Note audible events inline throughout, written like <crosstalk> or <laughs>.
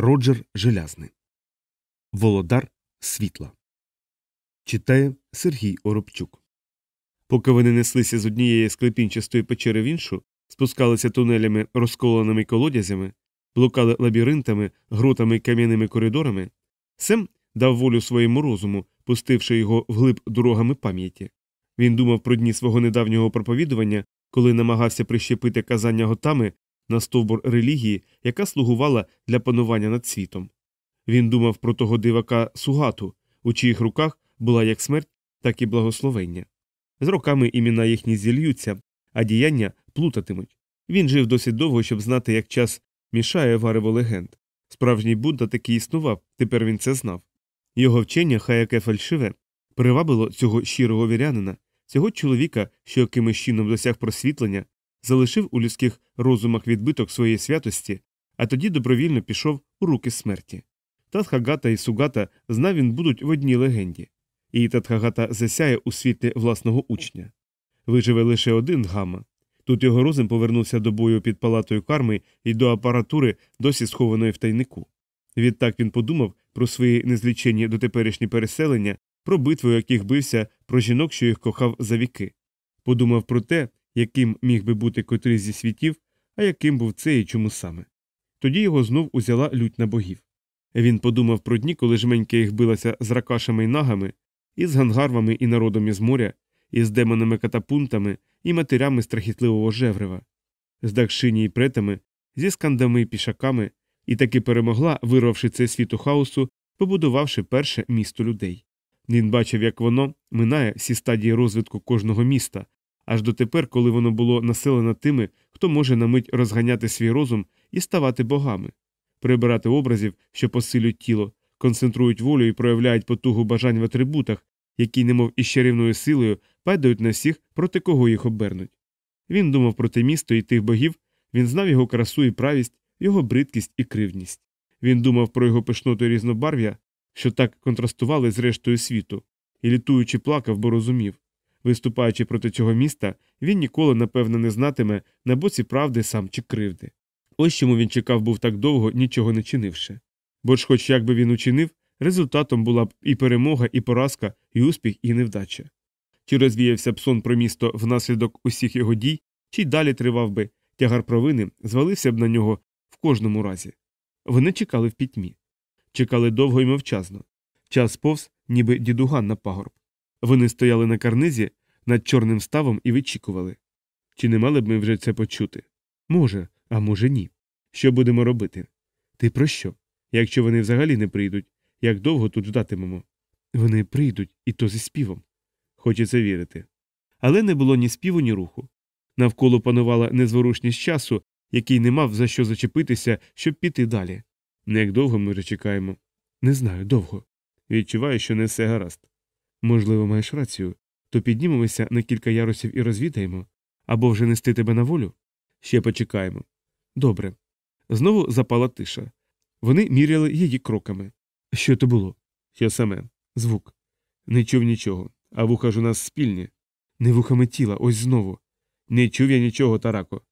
Роджер Желязний. Володар світла. Читає Сергій Оробчук. Поки вони неслися з однієї склепінчастої печери в іншу, спускалися тунелями, розколеними колодязями, блукали лабіринтами, гротами й кам'яними коридорами, Сем дав волю своєму розуму, пустивши його вглиб дорогами пам'яті. Він думав про дні свого недавнього проповідування, коли намагався прищепити казання готами на стовбур релігії, яка слугувала для панування над світом. Він думав про того дивака Сугату, у чиїх руках була як смерть, так і благословення. З роками імена їхні зільються, а діяння плутатимуть. Він жив досить довго, щоб знати, як час мішає варево легенд. Справжній Будда таки існував, тепер він це знав. Його вчення, хай яке фальшиве, привабило цього щирого вірянина, цього чоловіка, що якимось чином досяг просвітлення, залишив у людських розумах відбиток своєї святості, а тоді добровільно пішов у руки смерті. Татхагата і Сугата знав він будуть в одній легенді, і Татхагата засяє у світлі власного учня. Виживе лише один гама. Тут його розум повернувся до бою під палатою карми і до апаратури, досі схованої в тайнику. Відтак він подумав про свої незлічені дотеперішні переселення, про битви, яких бився, про жінок, що їх кохав за віки. Подумав про те, яким міг би бути котрий зі світів, а яким був цей і чому саме. Тоді його знов узяла лють на богів. Він подумав про дні, коли жменька їх билася з ракашами й нагами, із гангарвами і народом із моря, із демонами катапунтами і матерями страхітливого жеврева, з дакшині й претами, зі скандами й пішаками, і таки перемогла, вирвавши цей світ у хаосу, побудувавши перше місто людей. Він бачив, як воно минає всі стадії розвитку кожного міста, аж дотепер, коли воно було населено тими, хто може на мить розганяти свій розум і ставати богами, прибирати образів, що посилюють тіло, концентрують волю і проявляють потугу бажань в атрибутах, які, немов із чарівною силою, падають на всіх, проти кого їх обернуть. Він думав про те місто і тих богів, він знав його красу і правість, його бридкість і кривдність. Він думав про його пишноту і різнобарв'я, що так контрастували з рештою світу, і літуючи плакав, бо розумів. Виступаючи проти цього міста, він ніколи, напевно, не знатиме на боці правди сам чи кривди. Ось чому він чекав був так довго, нічого не чинивши. Бо ж, хоч як би він учинив, результатом була б і перемога, і поразка, і успіх, і невдача. Чи розвіявся б сон про місто внаслідок усіх його дій, чи й далі тривав би тягар провини, звалився б на нього в кожному разі. Вони чекали в пітьмі. Чекали довго і мовчазно. Час повз, ніби дідуган на пагорб. Вони стояли на карнизі над чорним ставом і вичікували. Чи не мали б ми вже це почути? Може, а може, ні. Що будемо робити? Ти про що? Якщо вони взагалі не прийдуть, як довго тут ждатимемо? Вони прийдуть, і то зі співом. Хочеться вірити. Але не було ні співу, ні руху. Навколо панувала незворушність часу, який не мав за що зачепитися, щоб піти далі. Не як довго ми вже чекаємо. Не знаю, довго. Відчуваю, що не все гаразд. Можливо, маєш рацію. То піднімемося на кілька ярусів і розвідаємо, або вже нести тебе на волю? Ще почекаємо. Добре. Знову запала тиша. Вони міряли її кроками. Що то було? Що саме? Звук. Не чув нічого, а вуха ж у нас спільні. Не вухами тіла, ось знову. Не чув я нічого, Тарако.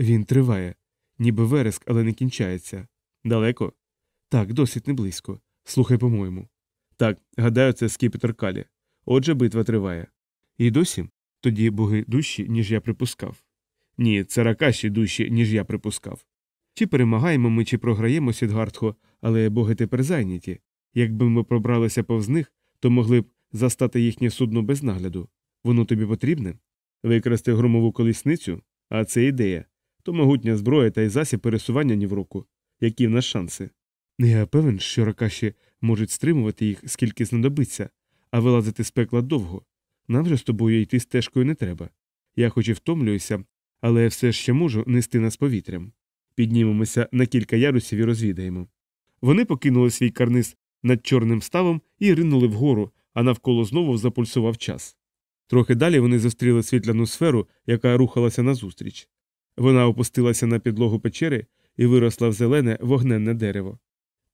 Він триває, ніби вереск, але не кінчається. Далеко? Так, досить не близько. Слухай, по-моєму. Так, гадаю, це скіпетр Калі. Отже, битва триває. І досі? Тоді боги дужчі, ніж я припускав. Ні, це ракаші дужчі, ніж я припускав. Чи перемагаємо ми, чи програємо Сідгартхо, але боги тепер зайняті. Якби ми пробралися повз них, то могли б застати їхнє судно без нагляду. Воно тобі потрібне? Викрасти громову колісницю? А це ідея. То могутня зброя та й засіб пересування ні в руку. Які в нас шанси? Я певен, що ракаші можуть стримувати їх, скільки знадобиться, а вилазити з пекла довго. Нам же з тобою йти стежкою не треба. Я хоч і втомлююся, але я все ще можу нести нас повітрям. Піднімемося на кілька ярусів і розвідаємо. Вони покинули свій карниз над чорним ставом і ринули вгору, а навколо знову запульсував час. Трохи далі вони зустріли світляну сферу, яка рухалася назустріч. Вона опустилася на підлогу печери і виросла в зелене вогненне дерево.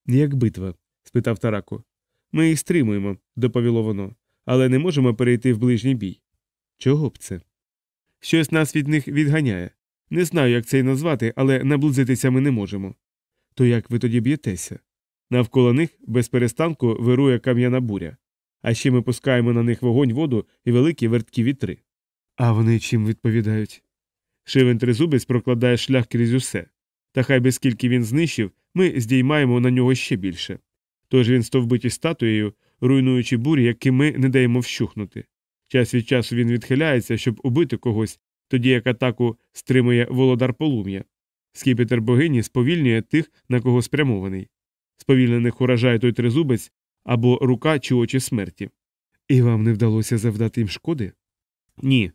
Як битва? Спитав Тарако. Ми їх стримуємо, доповіло воно, але не можемо перейти в ближній бій. Чого б це? Щось нас від них відганяє. Не знаю, як це й назвати, але наблизитися ми не можемо. То як ви тоді б'єтеся? Навколо них без перестанку вирує кам'яна буря, а ще ми пускаємо на них вогонь, воду і великі верткі вітри. А вони чим відповідають? Шивен тризубець прокладає шлях крізь усе. Та хай би скільки він знищив, ми здіймаємо на нього ще більше. Тож він стовбиті статуєю, руйнуючи бурі, які ми не даємо вщухнути. Час від часу він відхиляється, щоб убити когось, тоді як атаку стримує володар полум'я. Скіпетр богині сповільнює тих, на кого спрямований. Сповільнених уражає той тризубець або рука чи очі смерті. І вам не вдалося завдати їм шкоди? Ні.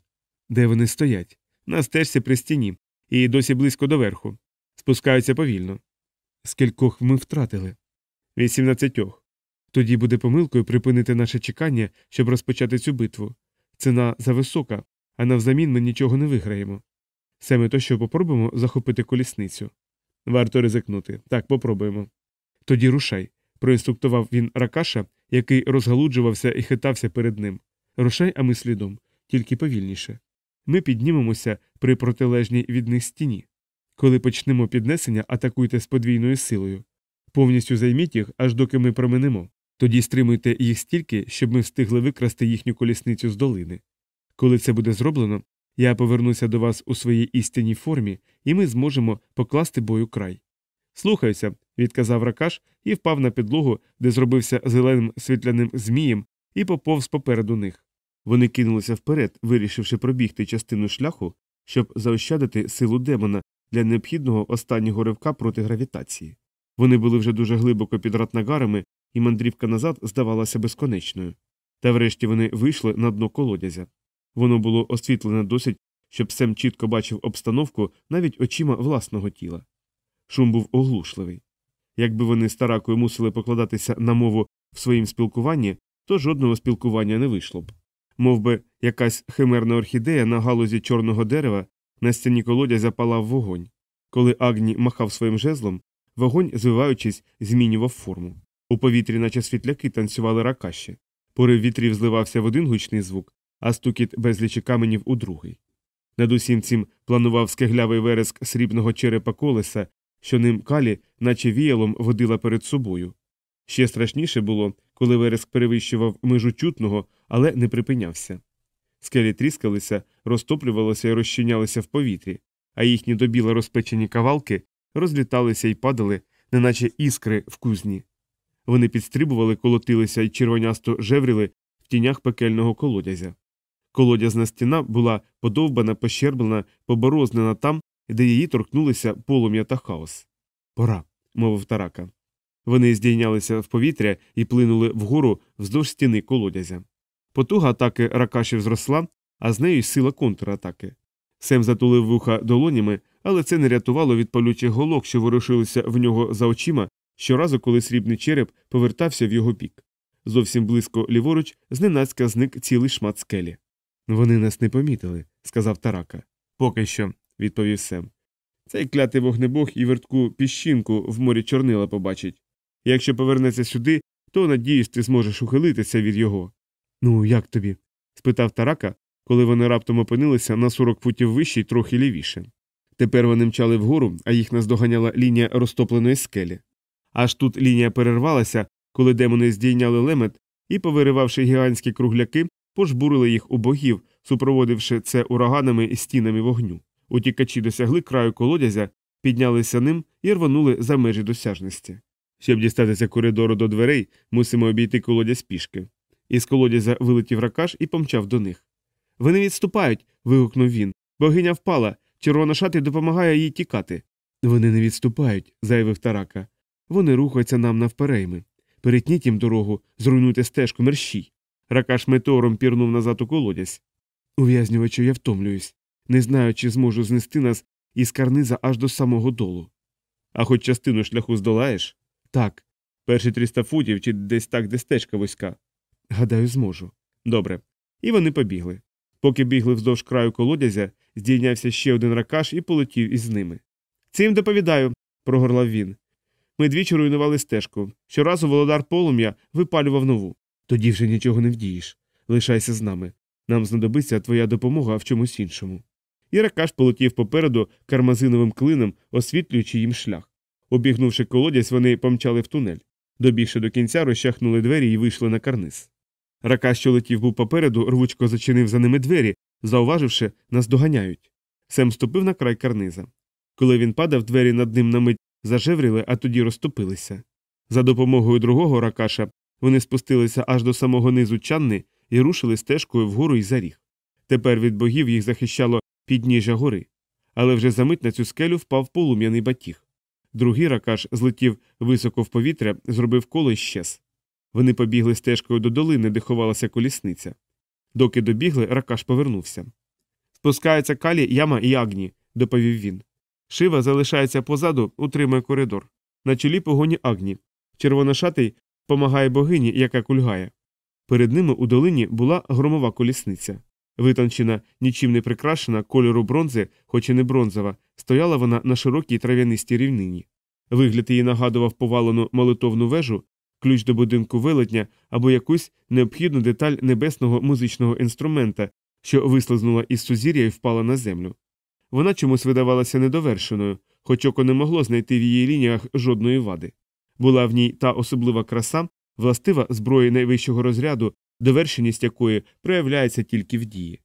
Де вони стоять? На стежці при стіні, і досі близько до верху. Спускаються повільно. Скількох ми втратили? Вісімнадцятьох. Тоді буде помилкою припинити наше чекання, щоб розпочати цю битву. Ціна зависока, а навзамін ми нічого не виграємо. Саме то, що попробуємо захопити колісницю. Варто ризикнути. Так, попробуємо. Тоді рушай, проінструктував він ракаша, який розгалуджувався і хитався перед ним. Рушай, а ми слідом, тільки повільніше. Ми піднімемося при протилежній від них стіні. Коли почнемо піднесення, атакуйте з подвійною силою. Повністю займіть їх, аж доки ми променемо. Тоді стримуйте їх стільки, щоб ми встигли викрасти їхню колісницю з долини. Коли це буде зроблено, я повернуся до вас у своїй істинній формі, і ми зможемо покласти бою край. Слухаюся, відказав ракаш і впав на підлогу, де зробився зеленим світляним змієм, і поповз попереду них. Вони кинулися вперед, вирішивши пробігти частину шляху, щоб заощадити силу демона для необхідного останнього ривка проти гравітації. Вони були вже дуже глибоко під ратнагарами, і мандрівка назад здавалася безконечною. Та врешті вони вийшли на дно колодязя. Воно було освітлене досить, щоб Сем чітко бачив обстановку навіть очима власного тіла. Шум був оглушливий. Якби вони з таракою мусили покладатися на мову в своїм спілкуванні, то жодного спілкування не вийшло б. Мов би, якась химерна орхідея на галузі чорного дерева на стіні колодязя палав вогонь. Коли Агні махав своїм жезлом, вогонь, звиваючись, змінював форму. У повітрі, наче світляки, танцювали ракаші. Порив вітрів зливався в один гучний звук, а стукіт безлічі каменів у другий. Над усім цим планував скеглявий вереск срібного черепа колеса, що ним калі, наче віялом, водила перед собою. Ще страшніше було, коли вереск перевищував межу чутного, але не припинявся. Скелі тріскалися, розтоплювалися і розчинялися в повітрі, а їхні добіла розпечені кавалки розліталися і падали, неначе іскри в кузні. Вони підстрибували, колотилися і червонясто жевріли в тінях пекельного колодязя. Колодязна стіна була подовбана, пощерблена, поборознена там, де її торкнулися полум'я та хаос. Пора, мовив тарака. Вони здійнялися в повітря і плинули вгору вздовж стіни колодязя. Потуга атаки ракашів зросла, а з нею й сила контратаки. Сем затулив вуха долонями, але це не рятувало від палючих голок, що ворушилися в нього за очима щоразу, коли срібний череп повертався в його бік. Зовсім близько ліворуч зненацька зник цілий шмат скелі. Вони нас не помітили, сказав тарака. Поки що, відповів Сем. Цей клятий вогнебог і вертку піщинку в морі чорнила побачить. Якщо повернеться сюди, то надіюсь, ти зможеш ухилитися від його. Ну, як тобі? спитав тарака, коли вони раптом опинилися на 40 футів вище й трохи лівіше. Тепер вони мчали вгору, а їх наздоганяла лінія розтопленої скелі. Аж тут лінія перервалася, коли демони здійняли лемет і, повиривавши гігантські кругляки, пожбурили їх у богів, супроводивши це ураганами і стінами вогню. Утікачі досягли краю колодязя, піднялися ним і рванули за межі досяжності. Щоб дістатися коридору до дверей, мусимо обійти колодязь пішки. Із колодязя вилетів ракаш і помчав до них. Вони відступають. вигукнув він. Богиня впала. Червона шати допомагає їй тікати. Вони не відступають, заявив тарака. Вони рухаються нам навперейми. Перетніть їм дорогу, зруйнуйте стежку мерщій. Ракаш метеором пірнув назад у колодязь. Ув'язнювачу, я втомлююсь. Не знаю, чи зможу знести нас із карниза аж до самого долу. А хоч частину шляху здолаєш? Так. Перші 300 футів чи десь так, де стежка вузька. Гадаю, зможу. Добре. І вони побігли. Поки бігли вздовж краю колодязя, здійнявся ще один ракаш і полетів із ними. Цим доповідаю, прогорлав він. Ми двічі руйнували стежку. Щоразу володар полум'я випалював нову. Тоді вже нічого не вдієш. Лишайся з нами. Нам знадобиться твоя допомога в чомусь іншому. І ракаш полетів попереду кармазиновим клином, освітлюючи їм шлях. Обігнувши колодязь, вони помчали в тунель. Добігши до кінця, розчахнули двері і вийшли на карниз. Рака, що летів був попереду, рвучко зачинив за ними двері, зауваживши, нас доганяють. Сем ступив на край карниза. Коли він падав, двері над ним на мить зажевріли, а тоді розтопилися. За допомогою другого ракаша вони спустилися аж до самого низу чанни і рушили стежкою вгору і за ріг. Тепер від богів їх захищало підніжжя гори. Але вже за мить на цю скелю впав полум'яний батіг. Другий ракаш злетів високо в повітря, зробив коло і щез. Вони побігли стежкою до долини, де ховалася колісниця. Доки добігли, ракаш повернувся. Спускаються калі, яма і агні, доповів він. Шива залишається позаду, утримує коридор. На чолі погоні агні. Червоношатий помагає богині, яка кульгає. Перед ними у долині була громова колісниця. Витончена, нічим не прикрашена кольору бронзи, хоч і не бронзова, стояла вона на широкій трав'янистій рівнині. Вигляд її нагадував повалену молитовну вежу, ключ до будинку велетня або якусь необхідну деталь небесного музичного інструмента, що вислизнула із сузір'я і впала на землю. Вона чомусь видавалася недовершеною, хоч око не могло знайти в її лініях жодної вади. Була в ній та особлива краса, властива зброї найвищого розряду, довершеність якої проявляється тільки в дії.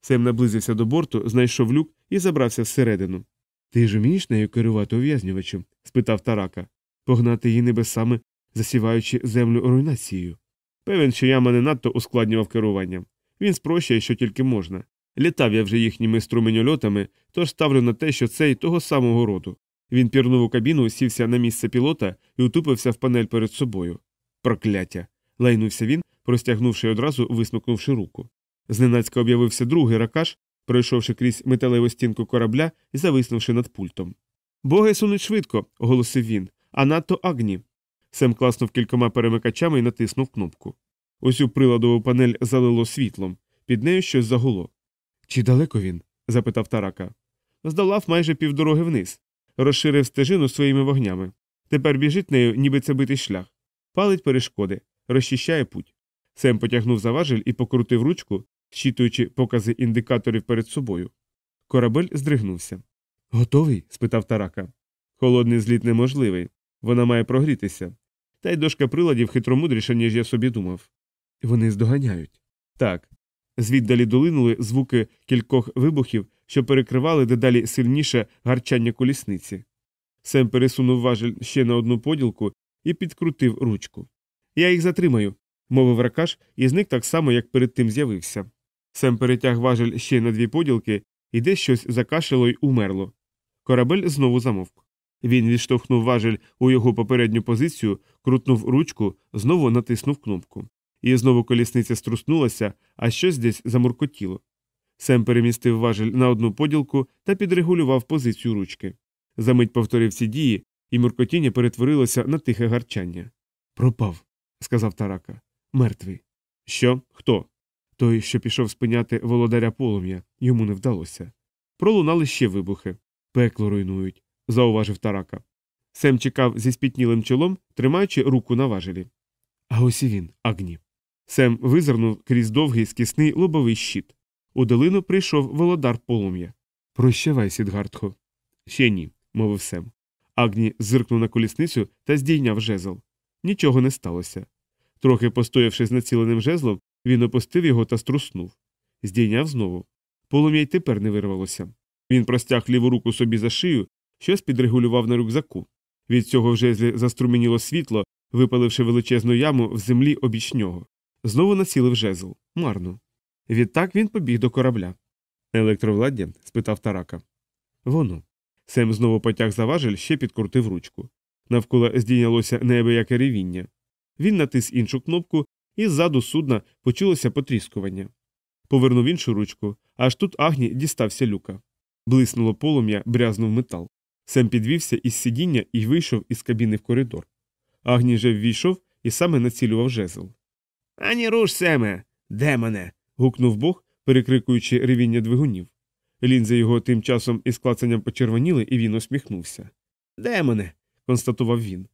Сем наблизився до борту, знайшов люк і забрався всередину. Ти ж вмієш нею керувати ув'язнювачем? спитав тарака, погнати її небесами, засіваючи землю руйнацією. Певен, що яма не надто ускладнював керування. Він спрощує, що тільки можна. Літав я вже їхніми струменьольотами, тож ставлю на те, що цей того самого роду. Він пірнув у кабіну, сівся на місце пілота і утупився в панель перед собою. Прокляття. лайнувся він, простягнувши одразу висмикнувши руку. Зненацька об'явився другий ракаш, пройшовши крізь металеву стінку корабля і зависнувши над пультом. Боги сунуть швидко, оголосив він, а надто агні. Сем класнув кількома перемикачами і натиснув кнопку. Усю приладову панель залило світлом, під нею щось загуло. Чи далеко він? запитав тарака. Здолав майже півдороги вниз, розширив стежину своїми вогнями. Тепер біжить нею, ніби це битий шлях, палить перешкоди, розчищає путь. Сем потягнув за важель і покрутив ручку, щитуючи покази індикаторів перед собою. Корабель здригнувся. Готовий? спитав тарака. Холодний зліт неможливий. Вона має прогрітися. Та й дошка приладів хитромудріша, ніж я собі думав. Вони здоганяють. Так. Звіддалі долинули звуки кількох вибухів, що перекривали дедалі сильніше гарчання колісниці. Сем пересунув важель ще на одну поділку і підкрутив ручку. Я їх затримаю, мовив ракаш і зник так само, як перед тим з'явився. Сем перетяг важель ще на дві поділки, і десь щось закашило й умерло. Корабель знову замовк. Він відштовхнув важель у його попередню позицію, крутнув ручку, знову натиснув кнопку. І знову колісниця струснулася, а щось десь замуркотіло. Сем перемістив важель на одну поділку та підрегулював позицію ручки. Замить повторив ці дії, і муркотіння перетворилося на тихе гарчання. Пропав, сказав тарака. Мертвий. Що? Хто? Той, що пішов спиняти володаря полум'я, йому не вдалося. Пролунали ще вибухи. Пекло руйнують, зауважив тарака. Сем чекав зі спітнілим чолом, тримаючи руку на важелі. А ось і він, агні. Сем визирнув крізь довгий скісний лобовий щит. У долину прийшов володар полум'я. Прощавай, Сідгартхо. Ще ні, мовив Сем. Агні зиркнув на колісницю та здійняв жезл. Нічого не сталося. Трохи постоявши з націленим жезлом, він опустив його та струснув. Здійняв знову. Полум'я й тепер не вирвалося. Він простяг ліву руку собі за шию, щось підрегулював на рюкзаку. Від цього в жезлі заструменіло світло, випаливши величезну яму в землі обіч нього. Знову націлив жезл. Марно. Відтак він побіг до корабля. Електровладдя? спитав тарака. Воно. Сем знову потяг за важель, ще підкрутив ручку. Навколо здійнялося неабияке ревіння. Він натис іншу кнопку, і ззаду судна почулося потріскування. Повернув іншу ручку, аж тут агні дістався люка. Блиснуло полум'я, брязнув метал. Сем підвівся із сидіння і вийшов із кабіни в коридор. Агні вже ввійшов і саме націлював жезл. Ані руш, Семе, демоне. гукнув бог, перекрикуючи ревіння двигунів. Лінзи його тим часом із клацанням почервоніли, і він усміхнувся. Демоне, констатував він.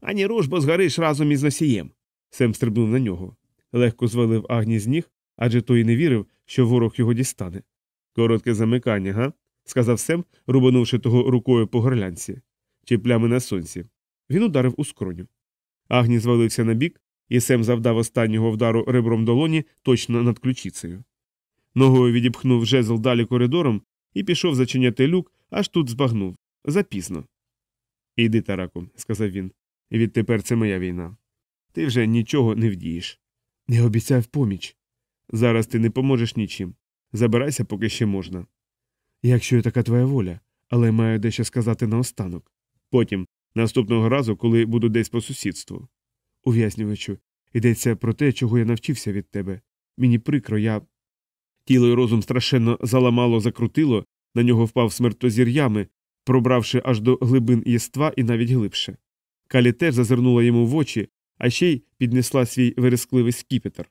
Ані руш, бо згориш разом із носієм. Сем стрибнув на нього. Легко звалив агні з ніг, адже той не вірив, що ворог його дістане. Коротке замикання, га? Сказав Сем, рубанувши того рукою по горлянці. чи плями на сонці. Він ударив у скроню. Агні звалився на бік, і Сем завдав останнього вдару ребром долоні точно над ключицею. Ногою відіпхнув жезл далі коридором і пішов зачиняти люк, аж тут збагнув. Запізно. Іди, тараку, сказав він. Відтепер це моя війна. Ти вже нічого не вдієш. Не обіцяв поміч. Зараз ти не поможеш нічим. Забирайся, поки ще можна. Якщо є така твоя воля, але маю дещо сказати наостанок. Потім, наступного разу, коли буду десь по сусідству. Ув'язнювачу, йдеться про те, чого я навчився від тебе. Мені прикро, я. Тіло й розум страшенно заламало, закрутило, на нього впав смертозір ями, пробравши аж до глибин єства і навіть глибше. Калі теж зазирнула йому в очі, а ще й піднесла свій верескливий скіпетр.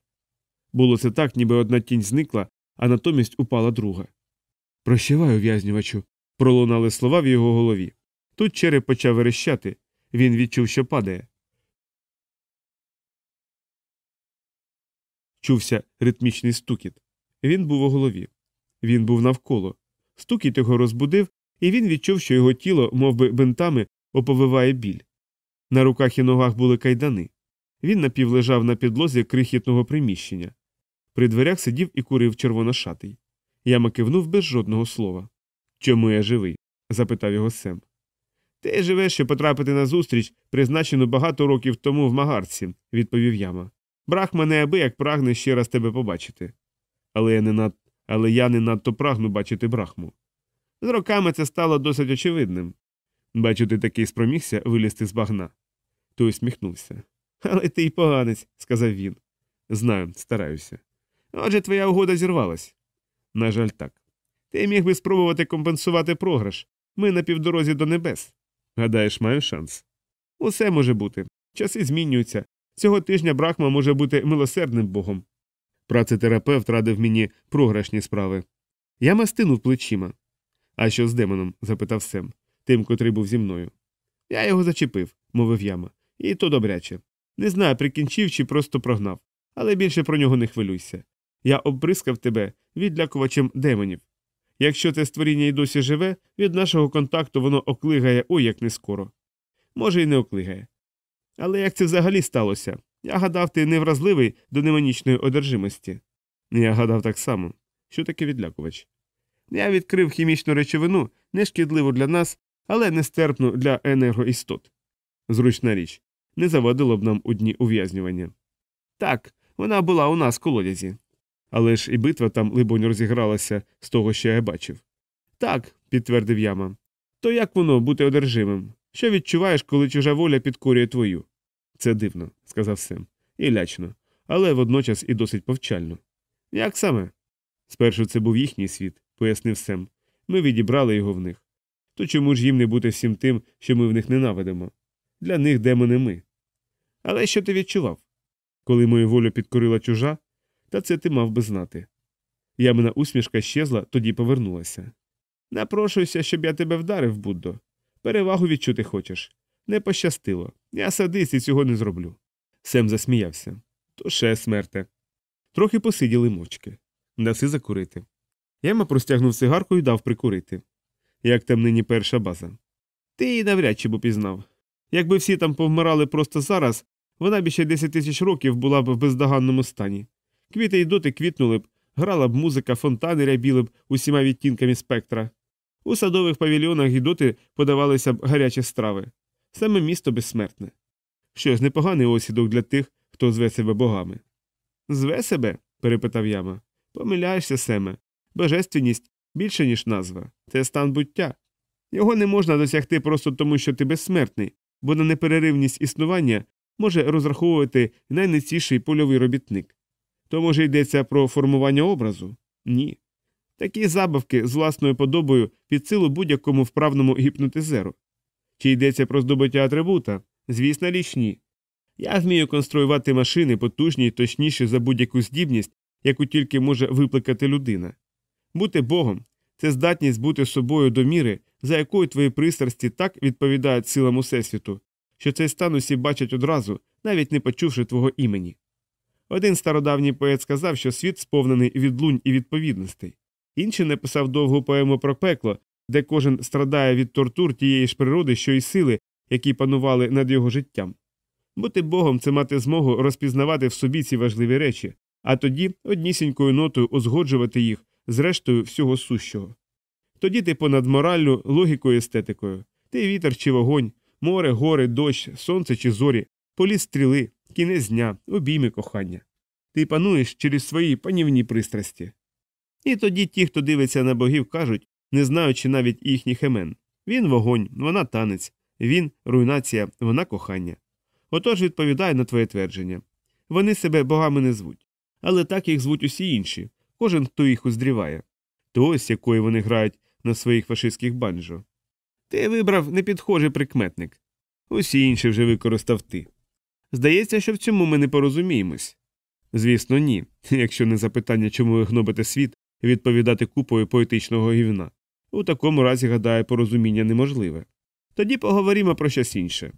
Було це так, ніби одна тінь зникла, а натомість упала друга. Прощавай, ув'язнювачу, пролунали слова в його голові. Тут череп почав верещати. Він відчув, що падає. Чувся ритмічний стукіт. Він був у голові. Він був навколо. Стукіт його розбудив, і він відчув, що його тіло, мов би, бинтами, оповиває біль. На руках і ногах були кайдани. Він напівлежав на підлозі крихітного приміщення. При дверях сидів і курив червоношатий. Яма кивнув без жодного слова. Чому я живий? запитав його Сем. Ти живеш, щоб потрапити на зустріч, призначену багато років тому в магарці, відповів яма. Брахма неабияк прагне ще раз тебе побачити. Але я не над... Але я не надто прагну бачити брахму. З роками це стало досить очевидним. Бачу, ти такий спромігся вилізти з багна. Той усміхнувся. Але ти й поганець, сказав він. Знаю, стараюся. Отже, твоя угода зірвалась. На жаль, так. Ти міг би спробувати компенсувати програш. Ми на півдорозі до небес. Гадаєш, маю шанс. Усе може бути. Часи змінюються. Цього тижня Брахма може бути милосердним богом. Працетерапевт радив мені програшні справи. Я мастинув плечима. А що з демоном? запитав Сем, тим, котрий був зі мною. Я його зачепив, мовив яма. І то добряче. Не знаю, прикінчив чи просто прогнав, але більше про нього не хвилюйся. Я оббризкав тебе відлякувачем демонів. Якщо це створіння й досі живе, від нашого контакту воно оклигає ой як не скоро. Може, й не оклигає. Але як це взагалі сталося? Я гадав, ти невразливий до неманічної одержимості. Я гадав так само. Що таке відлякувач? Я відкрив хімічну речовину, нешкідливу для нас, але нестерпну для енергоістот. Зручна річ, не завадило б нам у дні ув'язнювання. Так, вона була у нас в колодязі. Але ж і битва там, либонь, розігралася з того, що я бачив. Так, підтвердив яма. То як воно бути одержимим? Що відчуваєш, коли чужа воля підкорює твою? Це дивно, сказав Сем. І лячно, але водночас і досить повчально. Як саме? Спершу це був їхній світ, пояснив Сем. Ми відібрали його в них. То чому ж їм не бути всім тим, що ми в них ненавидимо? Для них демони ми. Але що ти відчував? Коли мою волю підкорила чужа, та це ти мав би знати. Ямина усмішка щезла, тоді повернулася. Напрошуйся, щоб я тебе вдарив, Буддо. Перевагу відчути хочеш. Не пощастило. Я садист і цього не зроблю. Сем засміявся. То ще смерте. Трохи посиділи мовчки. Даси закурити. Яма простягнув сигарку і дав прикурити. Як там нині перша база. Ти її навряд чи б упізнав. Якби всі там повмирали просто зараз, вона б ще 10 тисяч років була б в бездоганному стані. Квіти й доти квітнули б, грала б музика, фонтани рябіли б усіма відтінками спектра. У садових павільйонах і доти подавалися б гарячі страви. Саме місто безсмертне. Що ж, непоганий осідок для тих, хто зве себе богами. Зве себе? перепитав яма. Помиляєшся, Семе. Божественність більше, ніж назва. Це стан буття. Його не можна досягти просто тому, що ти безсмертний, бо на непереривність існування може розраховувати найнеціший польовий робітник. То, може, йдеться про формування образу? Ні. Такі забавки з власною подобою під силу будь-якому вправному гіпнотизеру. Чи йдеться про здобуття атрибута? Звісно, річ ні. Я вмію конструювати машини потужні й точніші за будь-яку здібність, яку тільки може випликати людина. Бути Богом це здатність бути собою до міри, за якою твої пристрасті так відповідають силам Усесвіту, що цей стан усі бачать одразу, навіть не почувши твого імені. Один стародавній поет сказав, що світ сповнений відлунь і відповідностей. Інший написав довгу поему про пекло, де кожен страдає від тортур тієї ж природи, що й сили, які панували над його життям. Бути Богом це мати змогу розпізнавати в собі ці важливі речі, а тоді однісінькою нотою узгоджувати їх з рештою всього сущого. Тоді ти понад мораллю, логікою, естетикою, ти вітер чи вогонь, море, гори, дощ, сонце чи зорі, поліс стріли, кінець дня, обійми кохання. Ти пануєш через свої панівні пристрасті. І тоді ті, хто дивиться на богів, кажуть, не знаючи навіть їхніх імен він вогонь, вона танець, він руйнація, вона кохання. Отож відповідає на твоє твердження. Вони себе богами не звуть, але так їх звуть усі інші, кожен, хто їх уздріває. То ось якої вони грають на своїх фашистських банджо. Ти вибрав непідхожий прикметник. Усі інші вже використав ти. Здається, що в цьому ми не порозуміємось. Звісно, ні, <laughs> якщо не запитання, чому ви гнобите світ, відповідати купою поетичного гівна. У такому разі, гадаю, порозуміння неможливе. Тоді поговоримо про щось інше.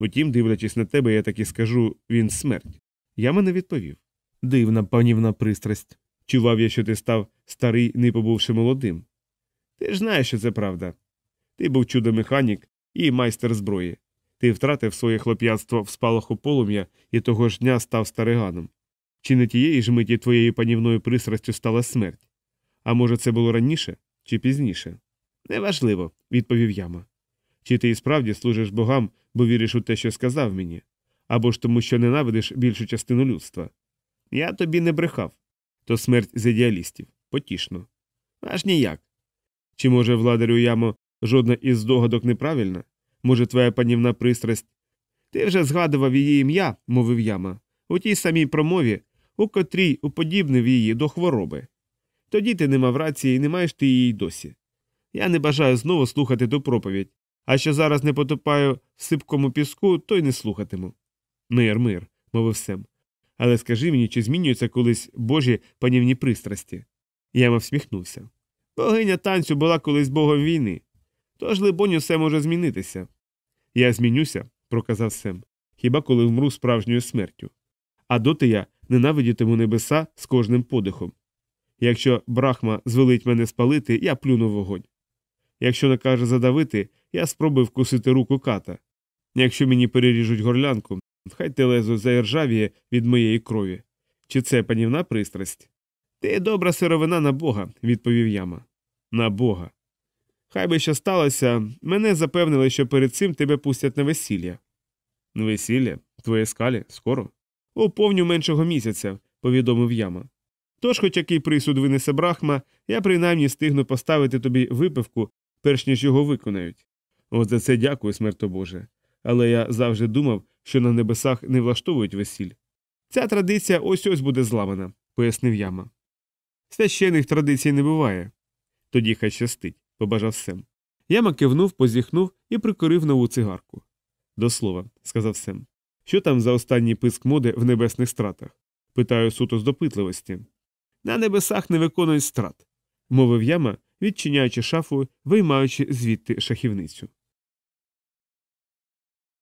Утім, дивлячись на тебе, я таки скажу він смерть. Я мене відповів. Дивна панівна пристрасть. Чував я, що ти став старий, не побувши молодим. Ти ж знаєш, що це правда. Ти був чудо-механік і майстер зброї. Ти втратив своє хлоп'ятство в спалаху полум'я і того ж дня став стариганом. Чи не тієї ж миті твоєю панівною пристрастю стала смерть? А може, це було раніше чи пізніше? Неважливо, відповів яма. Чи ти і справді служиш богам, бо віриш у те, що сказав мені, або ж тому, що ненавидиш більшу частину людства? Я тобі не брехав. То смерть з ідеалістів. Потішно. Аж ніяк. Чи, може, владарю ямо, жодна із здогадок неправильна? Може, твоя панівна пристрасть? Ти вже згадував її ім'я, мовив яма, у тій самій промові, у котрій уподібнив її до хвороби. Тоді ти не мав рації і не маєш ти її досі. Я не бажаю знову слухати ту проповідь, а що зараз не потопаю в сипкому піску, то й не слухатиму. Мир, мир, мовив Сем. Але скажи мені, чи змінюються колись божі панівні пристрасті? Яма всміхнувся. Богиня танцю була колись богом війни. Тож, либонь, усе може змінитися. Я змінюся, проказав Сем, хіба коли вмру справжньою смертю. А доти я ненавидітиму небеса з кожним подихом. Якщо брахма звелить мене спалити, я плюну вогонь. Якщо накаже задавити, я спробую вкусити руку ката. Якщо мені переріжуть горлянку, хай те лезо заіржавіє від моєї крові. Чи це панівна пристрасть? Ти добра сировина на Бога, відповів яма. На Бога. Хай би що сталося, мене запевнили, що перед цим тебе пустять на весілля. Весілля? Твоє скалі? Скоро? У повню меншого місяця, повідомив яма. Тож, хоч який присуд винесе брахма, я принаймні стигну поставити тобі випивку, перш ніж його виконають. От за це дякую, смерто Боже. Але я завжди думав, що на небесах не влаштовують весіль. Ця традиція ось ось буде зламана, пояснив яма. Священих традицій не буває. Тоді хай щастить, побажав Сем. Яма кивнув, позіхнув і прикорив нову цигарку. До слова, сказав Сем. Що там за останній писк моди в небесних стратах? Питаю суто з допитливості. На небесах не виконують страт, мовив яма, відчиняючи шафу, виймаючи звідти шахівницю.